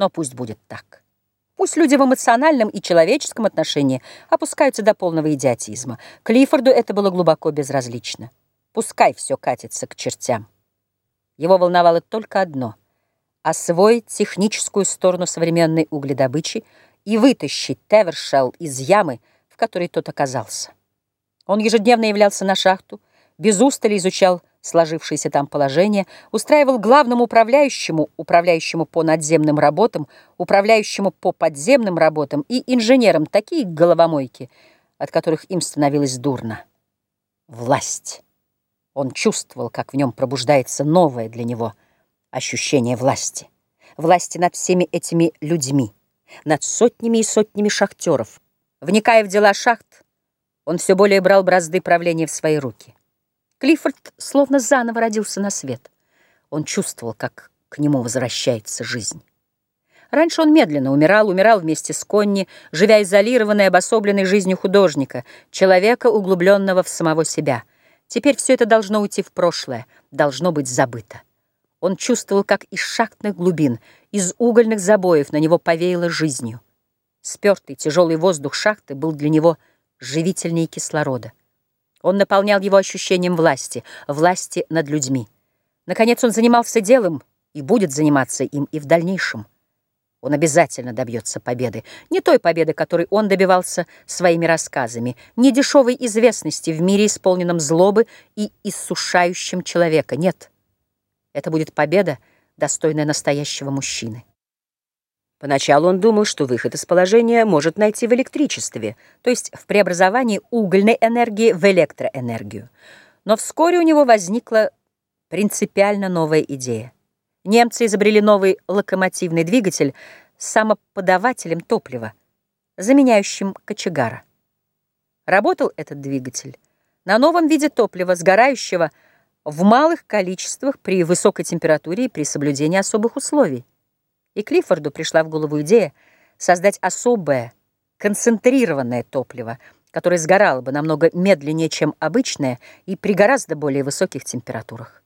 Но пусть будет так. Пусть люди в эмоциональном и человеческом отношении опускаются до полного идиотизма. Клиффорду это было глубоко безразлично. Пускай все катится к чертям. Его волновало только одно — освоить техническую сторону современной угледобычи и вытащить Тевершелл из ямы, в которой тот оказался. Он ежедневно являлся на шахту, без устали изучал сложившееся там положение, устраивал главному управляющему, управляющему по надземным работам, управляющему по подземным работам и инженерам такие головомойки, от которых им становилось дурно. Власть. Он чувствовал, как в нем пробуждается новое для него ощущение власти. Власти над всеми этими людьми, над сотнями и сотнями шахтеров. Вникая в дела шахт, он все более брал бразды правления в свои руки. Клиффорд словно заново родился на свет. Он чувствовал, как к нему возвращается жизнь. Раньше он медленно умирал, умирал вместе с Конни, живя изолированной, обособленной жизнью художника, человека, углубленного в самого себя. Теперь все это должно уйти в прошлое, должно быть забыто. Он чувствовал, как из шахтных глубин, из угольных забоев на него повеяло жизнью. Спертый тяжелый воздух шахты был для него живительнее кислорода. Он наполнял его ощущением власти, власти над людьми. Наконец он занимался делом и будет заниматься им и в дальнейшем. Он обязательно добьется победы. Не той победы, которой он добивался своими рассказами, не дешевой известности в мире, исполненном злобы и иссушающем человека. Нет, это будет победа, достойная настоящего мужчины. Поначалу он думал, что выход из положения может найти в электричестве, то есть в преобразовании угольной энергии в электроэнергию. Но вскоре у него возникла принципиально новая идея. Немцы изобрели новый локомотивный двигатель с самоподавателем топлива, заменяющим кочегара. Работал этот двигатель на новом виде топлива, сгорающего в малых количествах при высокой температуре и при соблюдении особых условий. И Клиффорду пришла в голову идея создать особое, концентрированное топливо, которое сгорало бы намного медленнее, чем обычное, и при гораздо более высоких температурах.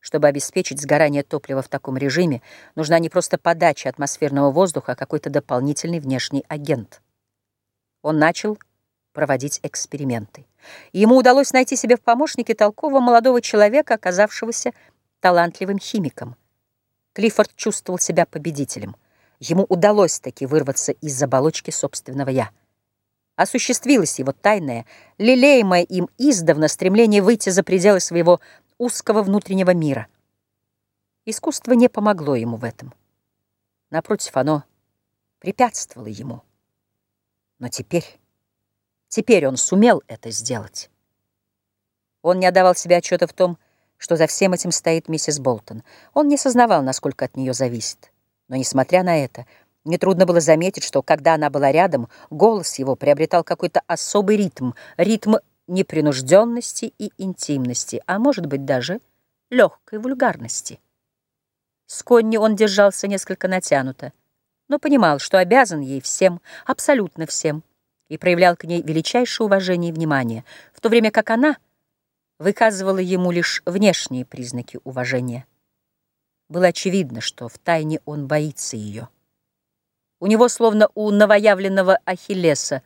Чтобы обеспечить сгорание топлива в таком режиме, нужна не просто подача атмосферного воздуха, а какой-то дополнительный внешний агент. Он начал проводить эксперименты. Ему удалось найти себе в помощнике толкового молодого человека, оказавшегося талантливым химиком. Клиффорд чувствовал себя победителем. Ему удалось таки вырваться из оболочки собственного «я». Осуществилось его тайное, лелеемое им издавна стремление выйти за пределы своего узкого внутреннего мира. Искусство не помогло ему в этом. Напротив, оно препятствовало ему. Но теперь, теперь он сумел это сделать. Он не отдавал себе отчета в том, что за всем этим стоит миссис Болтон. Он не сознавал, насколько от нее зависит. Но, несмотря на это, нетрудно было заметить, что, когда она была рядом, голос его приобретал какой-то особый ритм, ритм непринужденности и интимности, а может быть даже легкой вульгарности. С Конни он держался несколько натянуто, но понимал, что обязан ей всем, абсолютно всем, и проявлял к ней величайшее уважение и внимание, в то время как она — выказывала ему лишь внешние признаки уважения. Было очевидно, что втайне он боится ее. У него, словно у новоявленного Ахиллеса,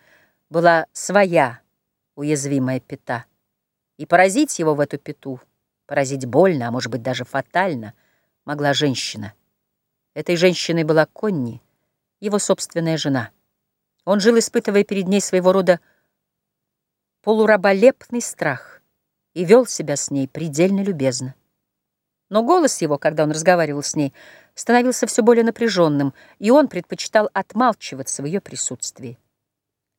была своя уязвимая пята. И поразить его в эту пету, поразить больно, а может быть даже фатально, могла женщина. Этой женщиной была Конни, его собственная жена. Он жил, испытывая перед ней своего рода полураболепный страх — и вел себя с ней предельно любезно. Но голос его, когда он разговаривал с ней, становился все более напряженным, и он предпочитал отмалчиваться в ее присутствии.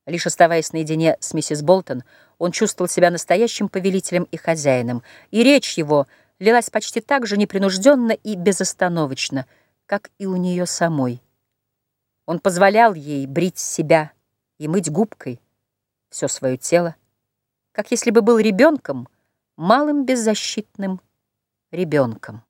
Лишь оставаясь наедине с миссис Болтон, он чувствовал себя настоящим повелителем и хозяином, и речь его лилась почти так же непринужденно и безостановочно, как и у нее самой. Он позволял ей брить себя и мыть губкой все свое тело, как если бы был ребенком, малым беззащитным ребенком.